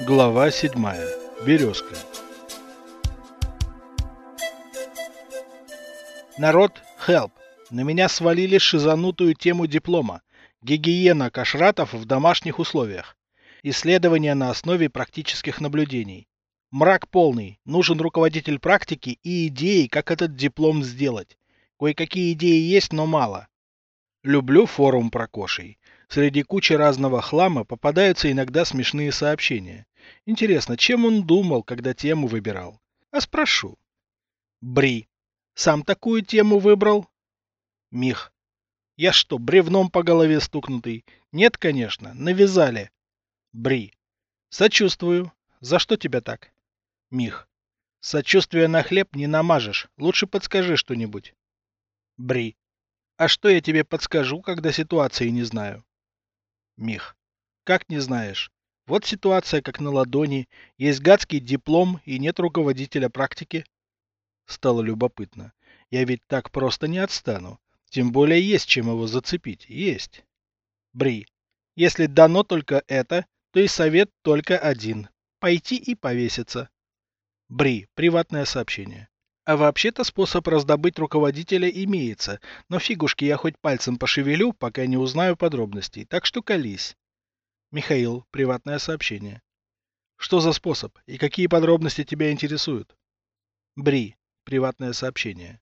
Глава 7. Березка. Народ, help! На меня свалили шизанутую тему диплома. Гигиена кашратов в домашних условиях. Исследования на основе практических наблюдений. Мрак полный. Нужен руководитель практики и идеи, как этот диплом сделать. Кое-какие идеи есть, но мало. Люблю форум про кошей. Среди кучи разного хлама попадаются иногда смешные сообщения. Интересно, чем он думал, когда тему выбирал? А спрошу. Бри. Сам такую тему выбрал? Мих. Я что, бревном по голове стукнутый? Нет, конечно, навязали. Бри. Сочувствую. За что тебя так? Мих. Сочувствие на хлеб не намажешь. Лучше подскажи что-нибудь. Бри. А что я тебе подскажу, когда ситуации не знаю? Мих. Как не знаешь? Вот ситуация как на ладони, есть гадский диплом и нет руководителя практики. Стало любопытно. Я ведь так просто не отстану. Тем более есть чем его зацепить. Есть. Бри. Если дано только это, то и совет только один. Пойти и повеситься. Бри. Приватное сообщение. А вообще-то способ раздобыть руководителя имеется, но фигушки я хоть пальцем пошевелю, пока не узнаю подробностей, так что колись. Михаил, приватное сообщение. Что за способ и какие подробности тебя интересуют? Бри, приватное сообщение.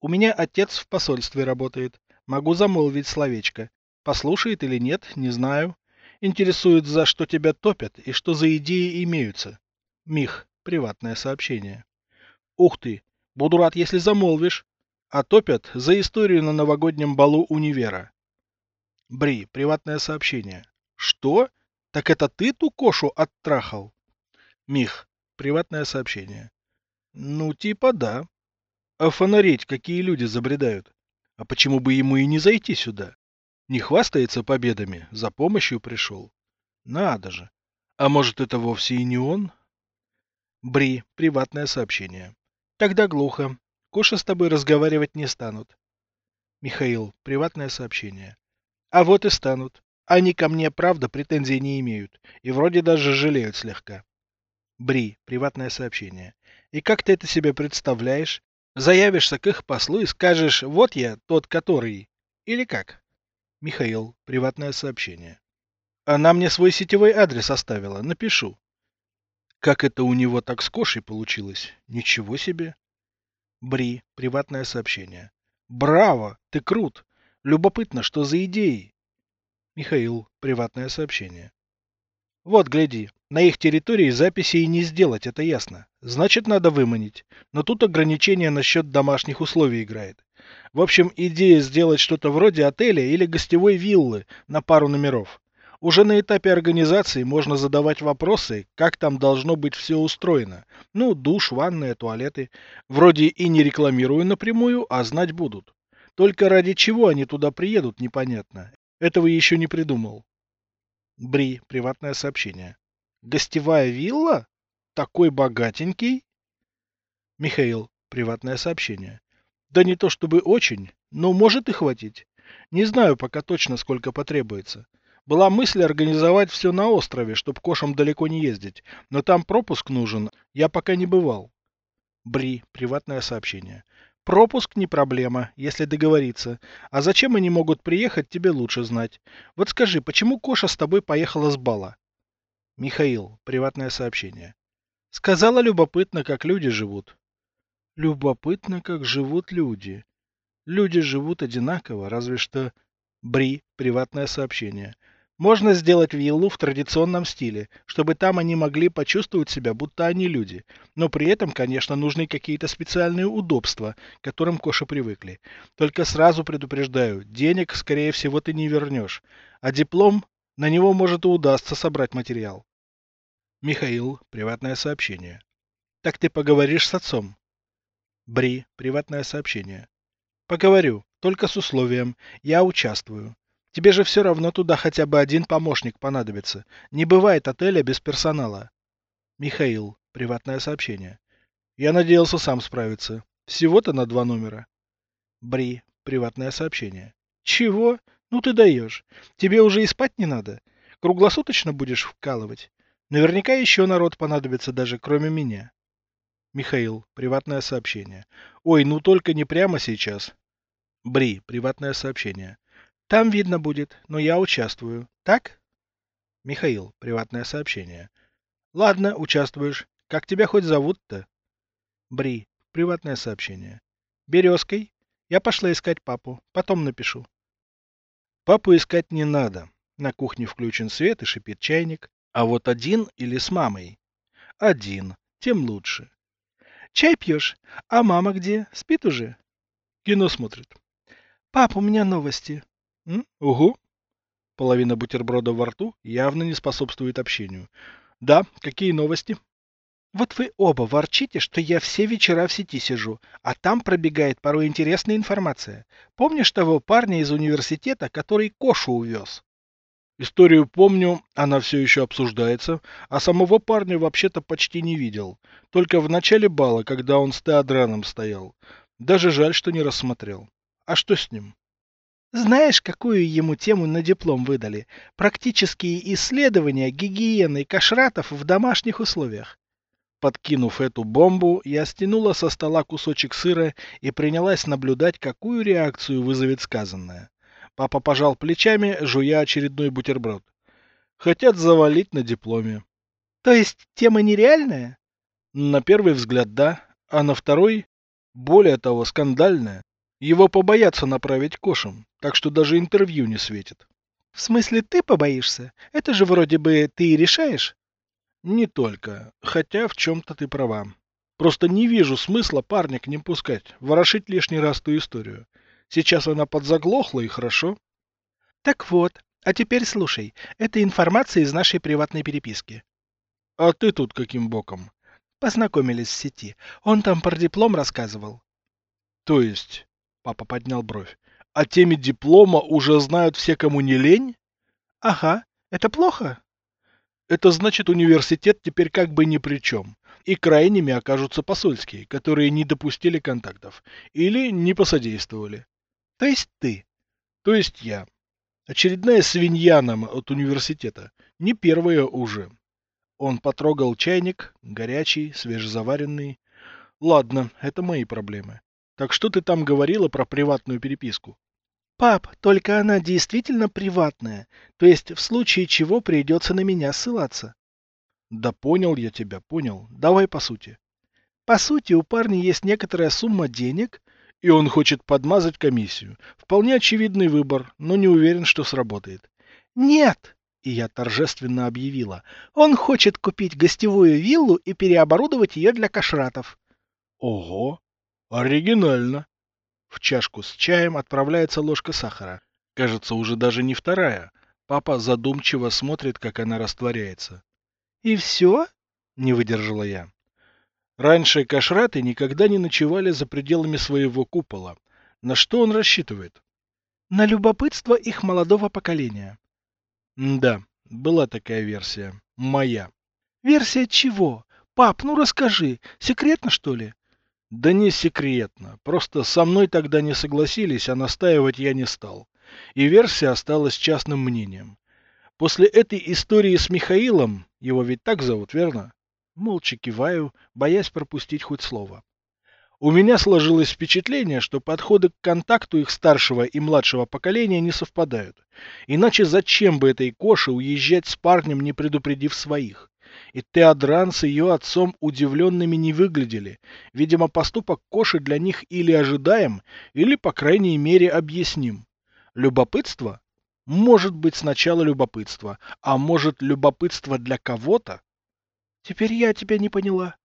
У меня отец в посольстве работает. Могу замолвить словечко. Послушает или нет, не знаю. Интересует, за что тебя топят и что за идеи имеются. Мих, приватное сообщение. Ух ты, буду рад, если замолвишь. А топят за историю на новогоднем балу универа. Бри, приватное сообщение. Что? Так это ты ту кошу оттрахал? Мих, приватное сообщение. Ну, типа да. А фонарить какие люди забредают? А почему бы ему и не зайти сюда? Не хвастается победами, за помощью пришел. Надо же. А может, это вовсе и не он? Бри, приватное сообщение. Тогда глухо. Коша с тобой разговаривать не станут. Михаил, приватное сообщение. А вот и станут. Они ко мне, правда, претензий не имеют. И вроде даже жалеют слегка. Бри, приватное сообщение. И как ты это себе представляешь? Заявишься к их послу и скажешь, вот я, тот который. Или как? Михаил, приватное сообщение. Она мне свой сетевой адрес оставила, напишу. Как это у него так с кошей получилось? Ничего себе. Бри, приватное сообщение. Браво, ты крут. Любопытно, что за идеи? Михаил, приватное сообщение. Вот, гляди, на их территории записей не сделать, это ясно. Значит, надо выманить. Но тут ограничение насчет домашних условий играет. В общем, идея сделать что-то вроде отеля или гостевой виллы на пару номеров. Уже на этапе организации можно задавать вопросы, как там должно быть все устроено. Ну, душ, ванная, туалеты. Вроде и не рекламирую напрямую, а знать будут. Только ради чего они туда приедут, непонятно. Этого еще не придумал. Бри, приватное сообщение. Гостевая вилла? Такой богатенький? Михаил, приватное сообщение. Да не то чтобы очень, но может и хватить. Не знаю пока точно, сколько потребуется. Была мысль организовать все на острове, чтоб кошам далеко не ездить, но там пропуск нужен, я пока не бывал. Бри, приватное сообщение. Пропуск не проблема, если договориться. А зачем они могут приехать, тебе лучше знать. Вот скажи, почему Коша с тобой поехала с бала? Михаил, приватное сообщение. Сказала любопытно, как люди живут. Любопытно, как живут люди. Люди живут одинаково, разве что... Бри, приватное сообщение. Можно сделать виллу в традиционном стиле, чтобы там они могли почувствовать себя, будто они люди. Но при этом, конечно, нужны какие-то специальные удобства, к которым коши привыкли. Только сразу предупреждаю, денег, скорее всего, ты не вернешь. А диплом, на него может и удастся собрать материал. Михаил, приватное сообщение. Так ты поговоришь с отцом? Бри, приватное сообщение. Поговорю, только с условием. Я участвую. Тебе же все равно туда хотя бы один помощник понадобится. Не бывает отеля без персонала. Михаил. Приватное сообщение. Я надеялся сам справиться. Всего-то на два номера. Бри. Приватное сообщение. Чего? Ну ты даешь. Тебе уже и спать не надо. Круглосуточно будешь вкалывать. Наверняка еще народ понадобится даже, кроме меня. Михаил, приватное сообщение. Ой, ну только не прямо сейчас. Бри, приватное сообщение. Там видно будет, но я участвую. Так? Михаил, приватное сообщение. Ладно, участвуешь. Как тебя хоть зовут-то? Бри, приватное сообщение. Березкой? Я пошла искать папу. Потом напишу. Папу искать не надо. На кухне включен свет и шипит чайник. А вот один или с мамой? Один. Тем лучше. Чай пьешь? А мама где? Спит уже? Кино смотрит. Пап, у меня новости. М? Угу. Половина бутерброда во рту явно не способствует общению. Да, какие новости? Вот вы оба ворчите, что я все вечера в сети сижу, а там пробегает порой интересная информация. Помнишь того парня из университета, который Кошу увез? Историю помню, она все еще обсуждается, а самого парня вообще-то почти не видел. Только в начале бала, когда он с Теодраном стоял. Даже жаль, что не рассмотрел. А что с ним? Знаешь, какую ему тему на диплом выдали? Практические исследования гигиены кашратов в домашних условиях. Подкинув эту бомбу, я стянула со стола кусочек сыра и принялась наблюдать, какую реакцию вызовет сказанное. Папа пожал плечами, жуя очередной бутерброд. Хотят завалить на дипломе. То есть тема нереальная? На первый взгляд, да. А на второй, более того, скандальная. Его побоятся направить кошем, так что даже интервью не светит. В смысле, ты побоишься? Это же вроде бы ты и решаешь. Не только. Хотя в чем-то ты права. Просто не вижу смысла парня к ним пускать, ворошить лишний раз ту историю. Сейчас она подзаглохла, и хорошо. Так вот, а теперь слушай. Это информация из нашей приватной переписки. А ты тут каким боком? Познакомились в сети. Он там про диплом рассказывал. То есть, папа поднял бровь, о теме диплома уже знают все, кому не лень? Ага. Это плохо? Это значит, университет теперь как бы ни при чем. И крайними окажутся посольские, которые не допустили контактов. Или не посодействовали. То есть ты. То есть я. Очередная свинья нам от университета. Не первая уже. Он потрогал чайник, горячий, свежезаваренный. Ладно, это мои проблемы. Так что ты там говорила про приватную переписку? Пап, только она действительно приватная, то есть в случае чего придется на меня ссылаться. Да понял я тебя, понял. Давай по сути. По сути, у парня есть некоторая сумма денег, и он хочет подмазать комиссию. Вполне очевидный выбор, но не уверен, что сработает. Нет! И я торжественно объявила. Он хочет купить гостевую виллу и переоборудовать ее для кашратов. Ого! Оригинально. В чашку с чаем отправляется ложка сахара. Кажется, уже даже не вторая. Папа задумчиво смотрит, как она растворяется. «И все?» — не выдержала я. Раньше кашраты никогда не ночевали за пределами своего купола. На что он рассчитывает? На любопытство их молодого поколения. М да, была такая версия. Моя. Версия чего? Пап, ну расскажи. Секретно, что ли? Да не секретно. Просто со мной тогда не согласились, а настаивать я не стал. И версия осталась частным мнением. После этой истории с Михаилом, его ведь так зовут, верно? Молча киваю, боясь пропустить хоть слово. У меня сложилось впечатление, что подходы к контакту их старшего и младшего поколения не совпадают. Иначе зачем бы этой Коше уезжать с парнем, не предупредив своих? И Теодран с ее отцом удивленными не выглядели. Видимо, поступок Коши для них или ожидаем, или, по крайней мере, объясним. Любопытство? Может быть сначала любопытство, а может любопытство для кого-то? Теперь я тебя не поняла.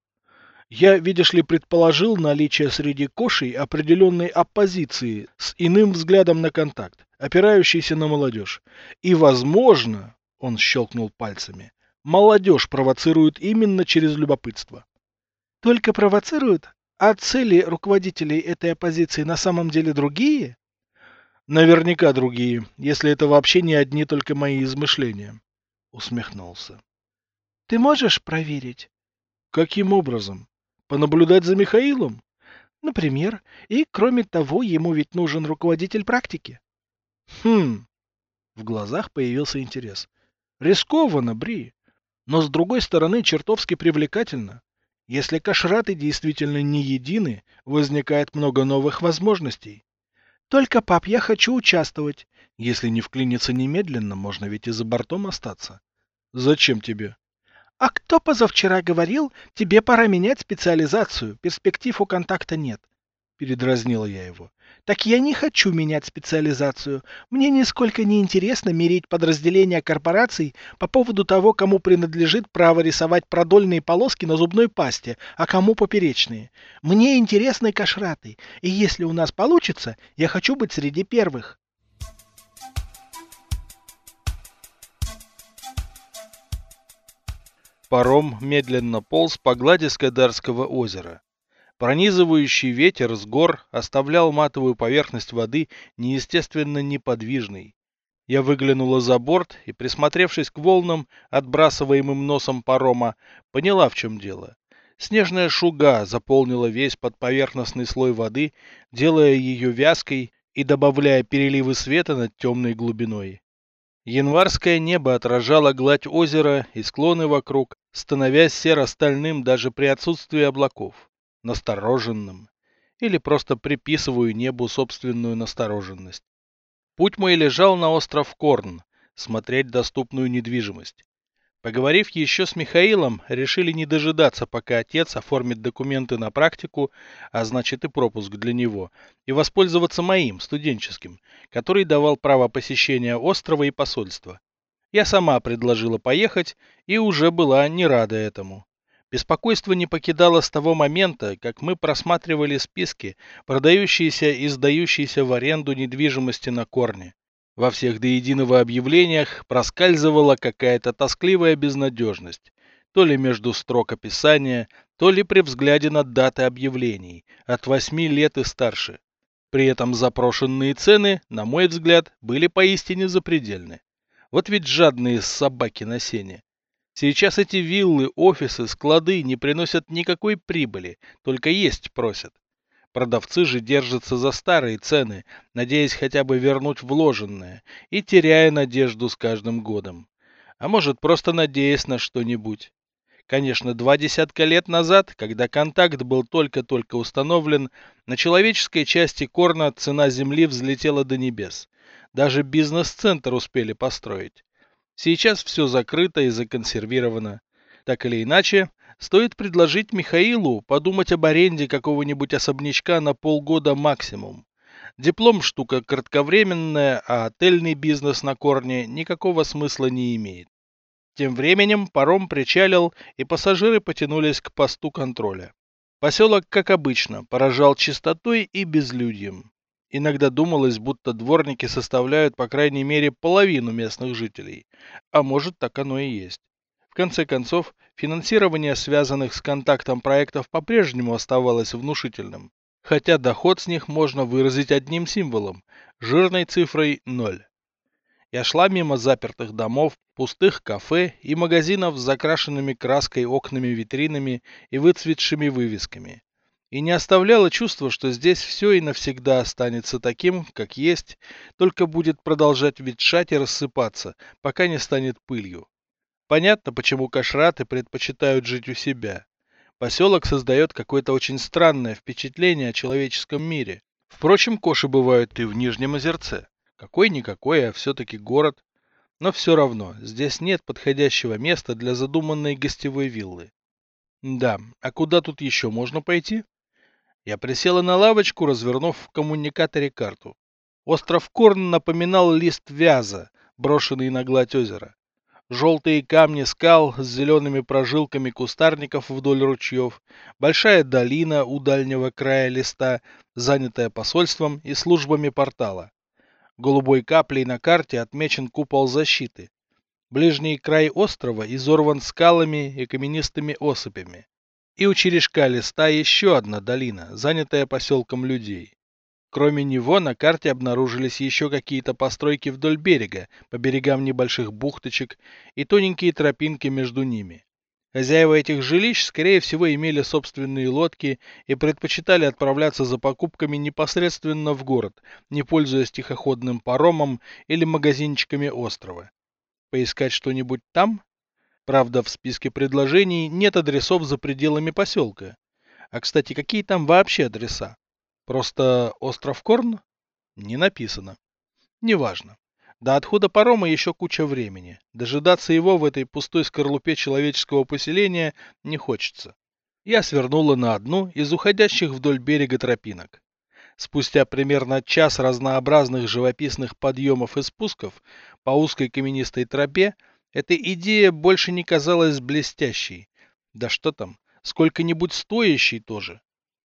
Я, видишь ли, предположил наличие среди кошей определенной оппозиции с иным взглядом на контакт, опирающейся на молодежь. И, возможно, он щелкнул пальцами, молодежь провоцируют именно через любопытство. Только провоцируют? А цели руководителей этой оппозиции на самом деле другие? Наверняка другие, если это вообще не одни только мои измышления. Усмехнулся. Ты можешь проверить? Каким образом? Понаблюдать за Михаилом? Например. И, кроме того, ему ведь нужен руководитель практики. Хм. В глазах появился интерес. Рискованно, Бри. Но с другой стороны чертовски привлекательно. Если кашраты действительно не едины, возникает много новых возможностей. Только, пап, я хочу участвовать. Если не вклиниться немедленно, можно ведь и за бортом остаться. Зачем тебе? А кто позавчера говорил, тебе пора менять специализацию, перспектив у контакта нет? Передразнила я его. Так я не хочу менять специализацию. Мне нисколько не интересно мерить подразделения корпораций по поводу того, кому принадлежит право рисовать продольные полоски на зубной пасте, а кому поперечные. Мне интересны кашраты, и если у нас получится, я хочу быть среди первых. Паром медленно полз по глади Скадарского озера. Пронизывающий ветер с гор оставлял матовую поверхность воды неестественно неподвижной. Я выглянула за борт и, присмотревшись к волнам, отбрасываемым носом парома, поняла, в чем дело. Снежная шуга заполнила весь подповерхностный слой воды, делая ее вязкой и добавляя переливы света над темной глубиной. Январское небо отражало гладь озера и склоны вокруг, становясь серо-стальным даже при отсутствии облаков настороженным, или просто приписываю небу собственную настороженность. Путь мой лежал на остров Корн, смотреть доступную недвижимость. Поговорив еще с Михаилом, решили не дожидаться, пока отец оформит документы на практику, а значит и пропуск для него, и воспользоваться моим, студенческим, который давал право посещения острова и посольства. Я сама предложила поехать и уже была не рада этому. Беспокойство не покидало с того момента, как мы просматривали списки, продающиеся и сдающиеся в аренду недвижимости на корне. Во всех до единого объявлениях проскальзывала какая-то тоскливая безнадежность, то ли между строк описания, то ли при взгляде на даты объявлений, от восьми лет и старше. При этом запрошенные цены, на мой взгляд, были поистине запредельны. Вот ведь жадные собаки на сене. Сейчас эти виллы, офисы, склады не приносят никакой прибыли, только есть просят. Продавцы же держатся за старые цены, надеясь хотя бы вернуть вложенное, и теряя надежду с каждым годом. А может, просто надеясь на что-нибудь. Конечно, два десятка лет назад, когда контакт был только-только установлен, на человеческой части Корна цена земли взлетела до небес. Даже бизнес-центр успели построить. Сейчас все закрыто и законсервировано. Так или иначе, стоит предложить Михаилу подумать об аренде какого-нибудь особнячка на полгода максимум. Диплом штука кратковременная, а отельный бизнес на корне никакого смысла не имеет. Тем временем паром причалил, и пассажиры потянулись к посту контроля. Поселок, как обычно, поражал чистотой и безлюдьем. Иногда думалось, будто дворники составляют по крайней мере половину местных жителей. А может, так оно и есть. В конце концов, финансирование связанных с контактом проектов по-прежнему оставалось внушительным. Хотя доход с них можно выразить одним символом – жирной цифрой 0. Я шла мимо запертых домов, пустых кафе и магазинов с закрашенными краской окнами-витринами и выцветшими вывесками и не оставляло чувства, что здесь все и навсегда останется таким, как есть, только будет продолжать ветшать и рассыпаться, пока не станет пылью. Понятно, почему кашраты предпочитают жить у себя. Поселок создает какое-то очень странное впечатление о человеческом мире. Впрочем, коши бывают и в Нижнем озерце. Какой-никакой, а все-таки город. Но все равно, здесь нет подходящего места для задуманной гостевой виллы. Да, а куда тут еще можно пойти? Я присела на лавочку, развернув в коммуникаторе карту. Остров Корн напоминал лист вяза, брошенный на гладь озера. Желтые камни скал с зелеными прожилками кустарников вдоль ручьев, большая долина у дальнего края листа, занятая посольством и службами портала. Голубой каплей на карте отмечен купол защиты. Ближний край острова изорван скалами и каменистыми осыпями и у черешка листа еще одна долина, занятая поселком людей. Кроме него на карте обнаружились еще какие-то постройки вдоль берега, по берегам небольших бухточек и тоненькие тропинки между ними. Хозяева этих жилищ, скорее всего, имели собственные лодки и предпочитали отправляться за покупками непосредственно в город, не пользуясь тихоходным паромом или магазинчиками острова. Поискать что-нибудь там? Правда, в списке предложений нет адресов за пределами поселка. А, кстати, какие там вообще адреса? Просто остров Корн? Не написано. Неважно. До отхода парома еще куча времени. Дожидаться его в этой пустой скорлупе человеческого поселения не хочется. Я свернула на одну из уходящих вдоль берега тропинок. Спустя примерно час разнообразных живописных подъемов и спусков по узкой каменистой тропе эта идея больше не казалась блестящей. Да что там, сколько-нибудь стоящей тоже.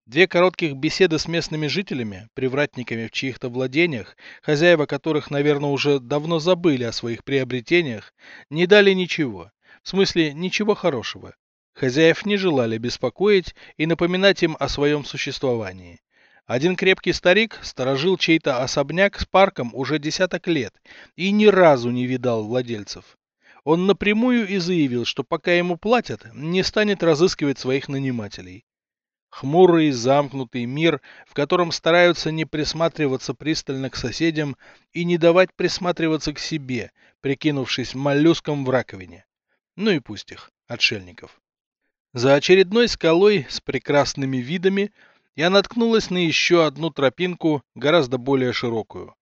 Две коротких беседы с местными жителями, привратниками в чьих-то владениях, хозяева которых, наверное, уже давно забыли о своих приобретениях, не дали ничего. В смысле, ничего хорошего. Хозяев не желали беспокоить и напоминать им о своем существовании. Один крепкий старик сторожил чей-то особняк с парком уже десяток лет и ни разу не видал владельцев. Он напрямую и заявил, что пока ему платят, не станет разыскивать своих нанимателей. Хмурый, замкнутый мир, в котором стараются не присматриваться пристально к соседям и не давать присматриваться к себе, прикинувшись моллюском в раковине. Ну и пусть их, отшельников. За очередной скалой с прекрасными видами я наткнулась на еще одну тропинку, гораздо более широкую.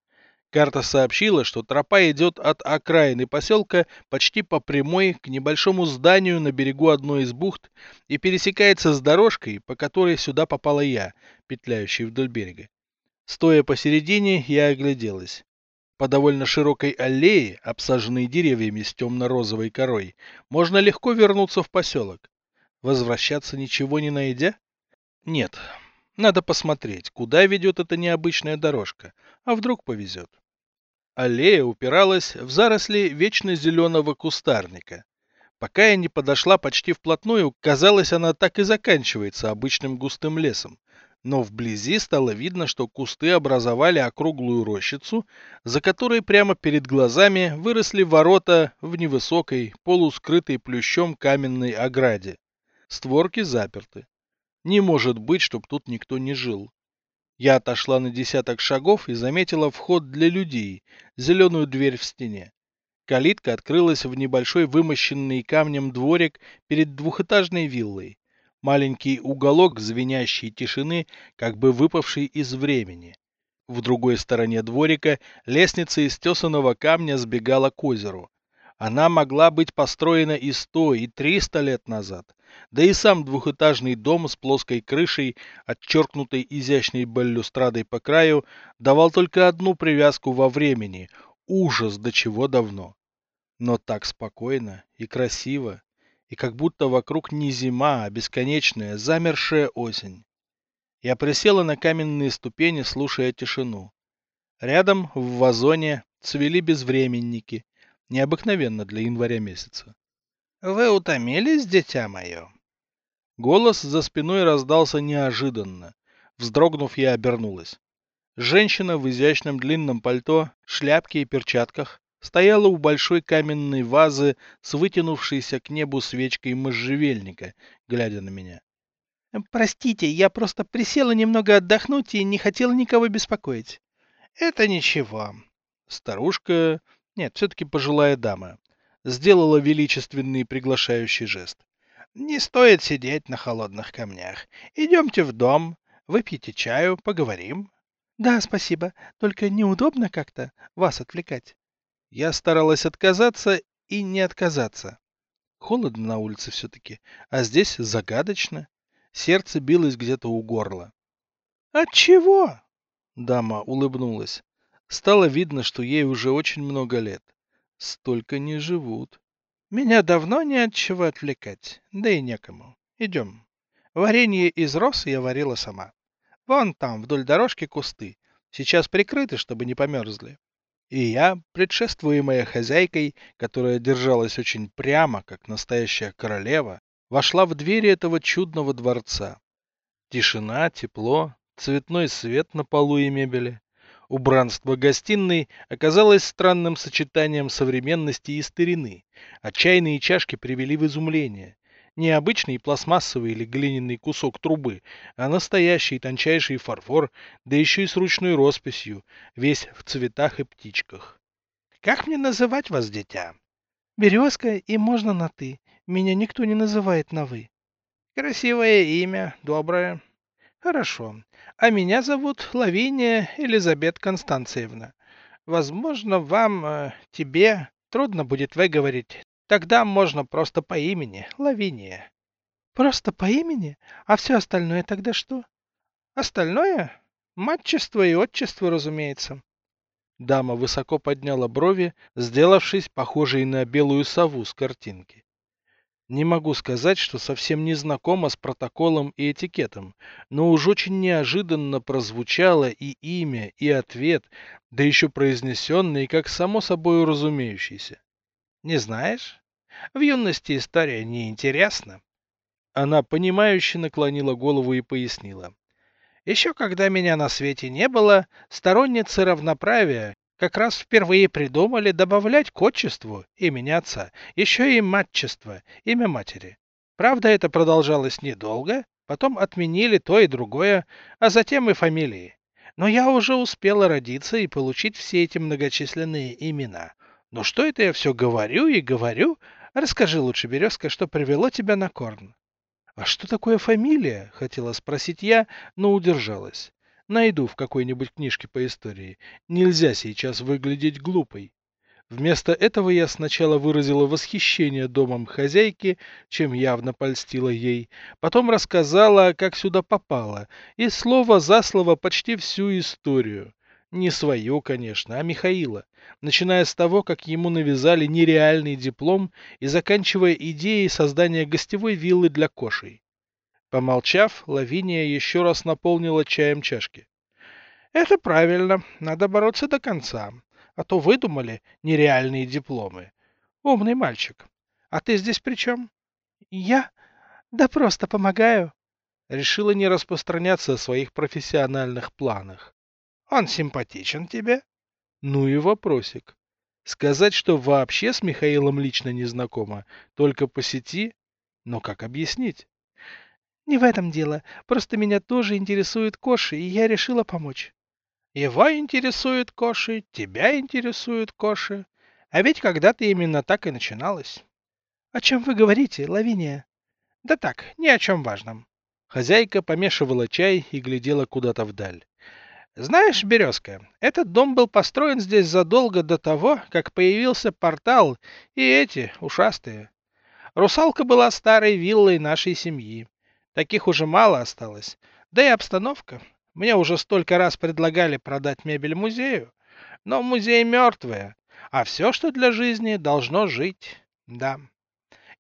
Карта сообщила, что тропа идет от окраины поселка почти по прямой к небольшому зданию на берегу одной из бухт и пересекается с дорожкой, по которой сюда попала я, петляющей вдоль берега. Стоя посередине, я огляделась. По довольно широкой аллее, обсаженной деревьями с темно-розовой корой, можно легко вернуться в поселок. Возвращаться ничего не найдя? Нет, надо посмотреть, куда ведет эта необычная дорожка, а вдруг повезет. Аллея упиралась в заросли вечно зеленого кустарника. Пока я не подошла почти вплотную, казалось, она так и заканчивается обычным густым лесом. Но вблизи стало видно, что кусты образовали округлую рощицу, за которой прямо перед глазами выросли ворота в невысокой, полускрытой плющом каменной ограде. Створки заперты. Не может быть, чтоб тут никто не жил. Я отошла на десяток шагов и заметила вход для людей, зеленую дверь в стене. Калитка открылась в небольшой вымощенный камнем дворик перед двухэтажной виллой. Маленький уголок звенящей тишины, как бы выпавший из времени. В другой стороне дворика лестница из тесаного камня сбегала к озеру. Она могла быть построена и сто, и триста лет назад. Да и сам двухэтажный дом с плоской крышей, отчеркнутой изящной балюстрадой по краю, давал только одну привязку во времени — ужас до чего давно. Но так спокойно и красиво, и как будто вокруг не зима, а бесконечная, замершая осень. Я присела на каменные ступени, слушая тишину. Рядом, в вазоне, цвели безвременники, Необыкновенно для января месяца. «Вы утомились, дитя мое?» Голос за спиной раздался неожиданно. Вздрогнув, я обернулась. Женщина в изящном длинном пальто, шляпке и перчатках стояла у большой каменной вазы с вытянувшейся к небу свечкой можжевельника, глядя на меня. «Простите, я просто присела немного отдохнуть и не хотела никого беспокоить». «Это ничего». Старушка нет, все-таки пожилая дама. Сделала величественный приглашающий жест. Не стоит сидеть на холодных камнях. Идемте в дом, выпьете чаю, поговорим. Да, спасибо. Только неудобно как-то вас отвлекать. Я старалась отказаться и не отказаться. Холодно на улице все-таки, а здесь загадочно. Сердце билось где-то у горла. От чего? Дама улыбнулась. Стало видно, что ей уже очень много лет. Столько не живут. Меня давно не от чего отвлекать, да и некому. Идем. Варенье из роз я варила сама. Вон там, вдоль дорожки, кусты. Сейчас прикрыты, чтобы не померзли. И я, предшествуемая хозяйкой, которая держалась очень прямо, как настоящая королева, вошла в двери этого чудного дворца. Тишина, тепло, цветной свет на полу и мебели. Убранство гостиной оказалось странным сочетанием современности и старины, а чайные чашки привели в изумление. Не обычный пластмассовый или глиняный кусок трубы, а настоящий тончайший фарфор, да еще и с ручной росписью, весь в цветах и птичках. «Как мне называть вас, дитя?» «Березка, и можно на «ты». Меня никто не называет на «вы». Красивое имя, доброе. Хорошо. А меня зовут Лавиния Елизабет Констанциевна. Возможно, вам, э, тебе трудно будет выговорить. Тогда можно просто по имени, Лавиния. Просто по имени? А все остальное тогда что? Остальное? Матчество и отчество, разумеется. Дама высоко подняла брови, сделавшись похожей на белую сову с картинки. Не могу сказать, что совсем не знакома с протоколом и этикетом, но уж очень неожиданно прозвучало и имя, и ответ, да еще произнесенный как само собой разумеющийся. Не знаешь? В юности история не интересна. Она понимающе наклонила голову и пояснила. Еще когда меня на свете не было, сторонницы равноправия как раз впервые придумали добавлять к отчеству имени отца еще и матчество, имя матери. Правда, это продолжалось недолго, потом отменили то и другое, а затем и фамилии. Но я уже успела родиться и получить все эти многочисленные имена. Но что это я все говорю и говорю? Расскажи лучше, Березка, что привело тебя на корн. А что такое фамилия? Хотела спросить я, но удержалась. Найду в какой-нибудь книжке по истории. Нельзя сейчас выглядеть глупой. Вместо этого я сначала выразила восхищение домом хозяйки, чем явно польстила ей, потом рассказала, как сюда попала, и слово за слово почти всю историю. Не свою, конечно, а Михаила, начиная с того, как ему навязали нереальный диплом и заканчивая идеей создания гостевой виллы для кошей. Помолчав, Лавиния еще раз наполнила чаем чашки. «Это правильно. Надо бороться до конца. А то выдумали нереальные дипломы. Умный мальчик. А ты здесь при чем?» «Я? Да просто помогаю». Решила не распространяться о своих профессиональных планах. «Он симпатичен тебе?» Ну и вопросик. Сказать, что вообще с Михаилом лично не знакома, только по сети? Но как объяснить? Не в этом дело. Просто меня тоже интересует Коши, и я решила помочь. Его интересует Коши, тебя интересует Коши. А ведь когда-то именно так и начиналось. О чем вы говорите, Лавиния? Да так, ни о чем важном. Хозяйка помешивала чай и глядела куда-то вдаль. Знаешь, Березка, этот дом был построен здесь задолго до того, как появился портал и эти ушастые. Русалка была старой виллой нашей семьи. Таких уже мало осталось. Да и обстановка. Мне уже столько раз предлагали продать мебель музею. Но музей мертвый, а все, что для жизни, должно жить. Да.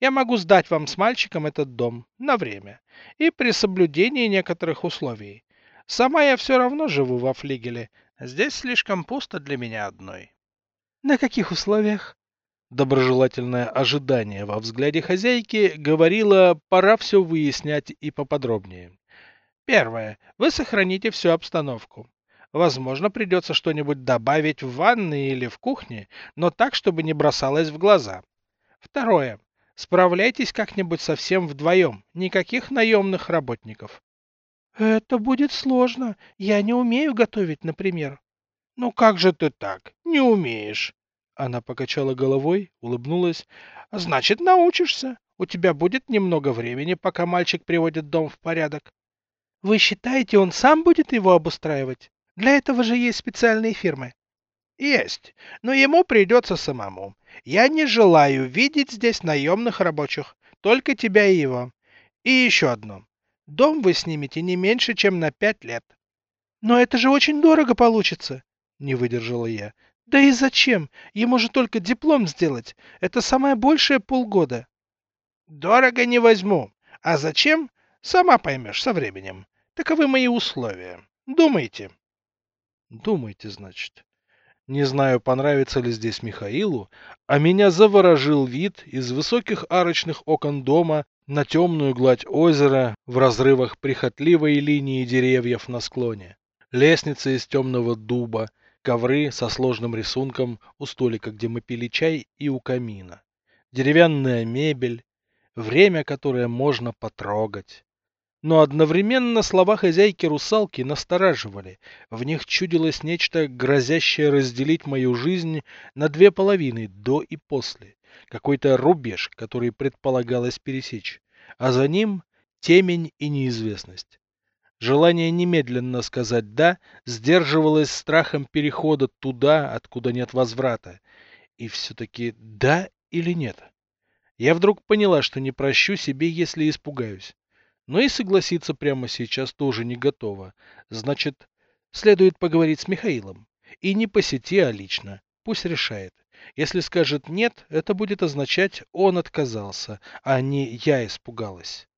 Я могу сдать вам с мальчиком этот дом на время и при соблюдении некоторых условий. Сама я все равно живу во флигеле. Здесь слишком пусто для меня одной. На каких условиях? Доброжелательное ожидание во взгляде хозяйки говорило, пора все выяснять и поподробнее. Первое. Вы сохраните всю обстановку. Возможно, придется что-нибудь добавить в ванной или в кухне, но так, чтобы не бросалось в глаза. Второе. Справляйтесь как-нибудь совсем вдвоем, никаких наемных работников. Это будет сложно. Я не умею готовить, например. Ну как же ты так? Не умеешь. Она покачала головой, улыбнулась. «Значит, научишься. У тебя будет немного времени, пока мальчик приводит дом в порядок». «Вы считаете, он сам будет его обустраивать? Для этого же есть специальные фирмы». «Есть, но ему придется самому. Я не желаю видеть здесь наемных рабочих, только тебя и его. И еще одно. Дом вы снимете не меньше, чем на пять лет». «Но это же очень дорого получится», — не выдержала я. Да и зачем? Ему же только диплом сделать. Это самое большее полгода. Дорого не возьму. А зачем? Сама поймешь со временем. Таковы мои условия. Думайте. Думайте, значит. Не знаю, понравится ли здесь Михаилу, а меня заворожил вид из высоких арочных окон дома на темную гладь озера в разрывах прихотливой линии деревьев на склоне. Лестница из темного дуба, ковры со сложным рисунком у столика, где мы пили чай, и у камина. Деревянная мебель, время, которое можно потрогать. Но одновременно слова хозяйки русалки настораживали. В них чудилось нечто, грозящее разделить мою жизнь на две половины, до и после. Какой-то рубеж, который предполагалось пересечь. А за ним темень и неизвестность. Желание немедленно сказать «да» сдерживалось страхом перехода туда, откуда нет возврата. И все-таки да или нет? Я вдруг поняла, что не прощу себе, если испугаюсь. Но и согласиться прямо сейчас тоже не готова. Значит, следует поговорить с Михаилом. И не по сети, а лично. Пусть решает. Если скажет «нет», это будет означать «он отказался», а не «я испугалась».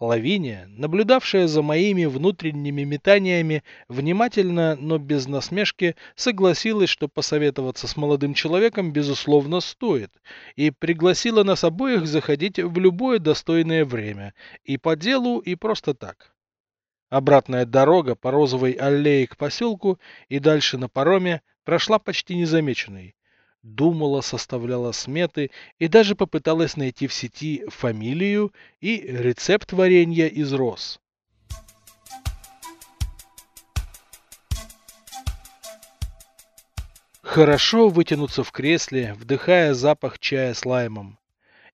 Лавиния, наблюдавшая за моими внутренними метаниями, внимательно, но без насмешки, согласилась, что посоветоваться с молодым человеком безусловно стоит, и пригласила нас обоих заходить в любое достойное время, и по делу, и просто так. Обратная дорога по розовой аллее к поселку и дальше на пароме прошла почти незамеченной думала, составляла сметы и даже попыталась найти в сети фамилию и рецепт варенья из роз. Хорошо вытянуться в кресле, вдыхая запах чая с лаймом.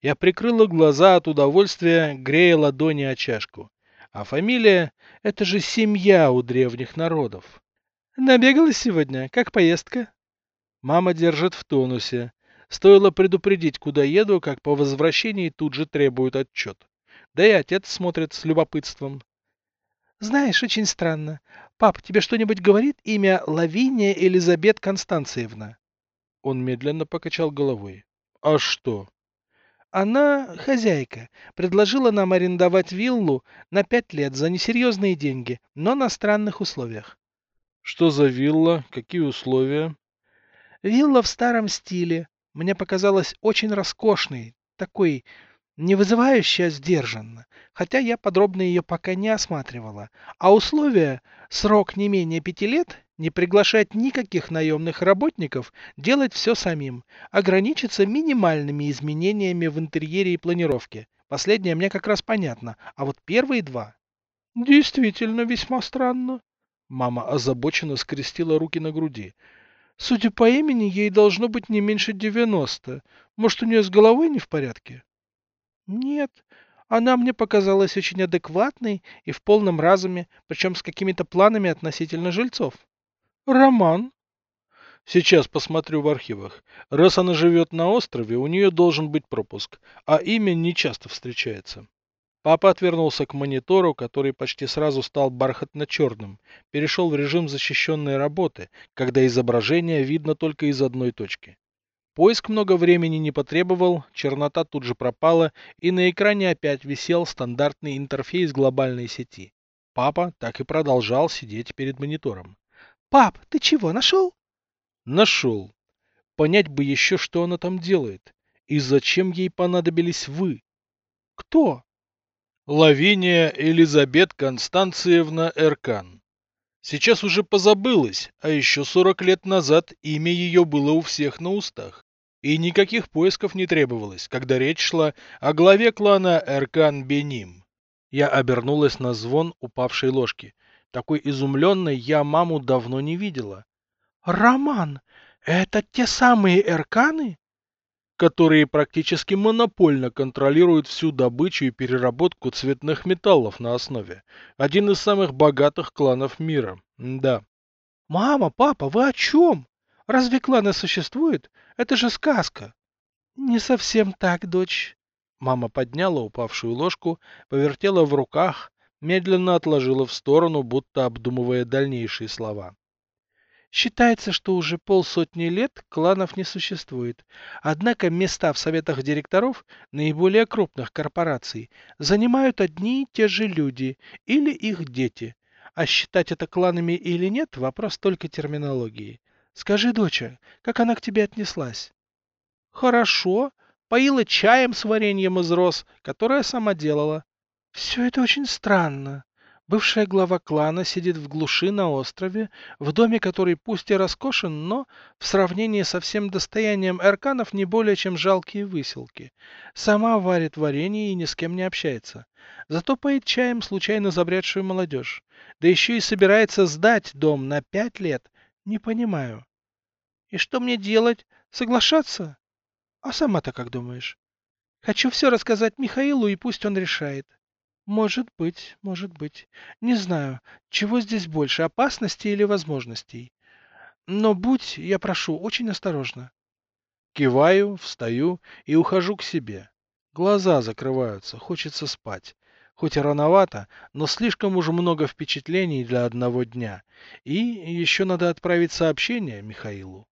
Я прикрыла глаза от удовольствия, грея ладони о чашку. А фамилия — это же семья у древних народов. Набегалась сегодня? Как поездка? Мама держит в тонусе. Стоило предупредить, куда еду, как по возвращении тут же требуют отчет. Да и отец смотрит с любопытством. Знаешь, очень странно. Пап, тебе что-нибудь говорит имя Лавиния Элизабет Констанциевна? Он медленно покачал головой. А что? Она, хозяйка, предложила нам арендовать виллу на пять лет за несерьезные деньги, но на странных условиях. Что за вилла? Какие условия? Вилла в старом стиле. Мне показалась очень роскошной, такой не вызывающей, а сдержанно. Хотя я подробно ее пока не осматривала. А условия – срок не менее пяти лет, не приглашать никаких наемных работников, делать все самим, ограничиться минимальными изменениями в интерьере и планировке. Последнее мне как раз понятно, а вот первые два... Действительно весьма странно. Мама озабоченно скрестила руки на груди. Судя по имени, ей должно быть не меньше девяносто. Может, у нее с головой не в порядке? Нет, она мне показалась очень адекватной и в полном разуме, причем с какими-то планами относительно жильцов. Роман? Сейчас посмотрю в архивах. Раз она живет на острове, у нее должен быть пропуск, а имя не часто встречается. Папа отвернулся к монитору, который почти сразу стал бархатно-черным, перешел в режим защищенной работы, когда изображение видно только из одной точки. Поиск много времени не потребовал, чернота тут же пропала, и на экране опять висел стандартный интерфейс глобальной сети. Папа так и продолжал сидеть перед монитором. «Пап, ты чего, нашел?» «Нашел. Понять бы еще, что она там делает. И зачем ей понадобились вы?» «Кто?» Лавиния Элизабет Констанциевна Эркан. Сейчас уже позабылась, а еще 40 лет назад имя ее было у всех на устах. И никаких поисков не требовалось, когда речь шла о главе клана Эркан Беним. Я обернулась на звон упавшей ложки. Такой изумленной я маму давно не видела. «Роман, это те самые Эрканы?» Которые практически монопольно контролируют всю добычу и переработку цветных металлов на основе. Один из самых богатых кланов мира. Да. Мама, папа, вы о чем? Разве кланы существуют? Это же сказка. Не совсем так, дочь. Мама подняла упавшую ложку, повертела в руках, медленно отложила в сторону, будто обдумывая дальнейшие слова. Считается, что уже полсотни лет кланов не существует. Однако места в советах директоров наиболее крупных корпораций занимают одни и те же люди или их дети. А считать это кланами или нет – вопрос только терминологии. Скажи, доча, как она к тебе отнеслась? Хорошо. Поила чаем с вареньем из роз, которое сама делала. Все это очень странно. Бывшая глава клана сидит в глуши на острове, в доме, который пусть и роскошен, но в сравнении со всем достоянием эрканов не более чем жалкие выселки. Сама варит варенье и ни с кем не общается. Зато поит чаем случайно забредшую молодежь. Да еще и собирается сдать дом на пять лет. Не понимаю. И что мне делать? Соглашаться? А сама-то как думаешь? Хочу все рассказать Михаилу, и пусть он решает. Может быть, может быть. Не знаю, чего здесь больше, опасностей или возможностей. Но будь, я прошу, очень осторожна. Киваю, встаю и ухожу к себе. Глаза закрываются, хочется спать. Хоть и рановато, но слишком уж много впечатлений для одного дня. И еще надо отправить сообщение Михаилу.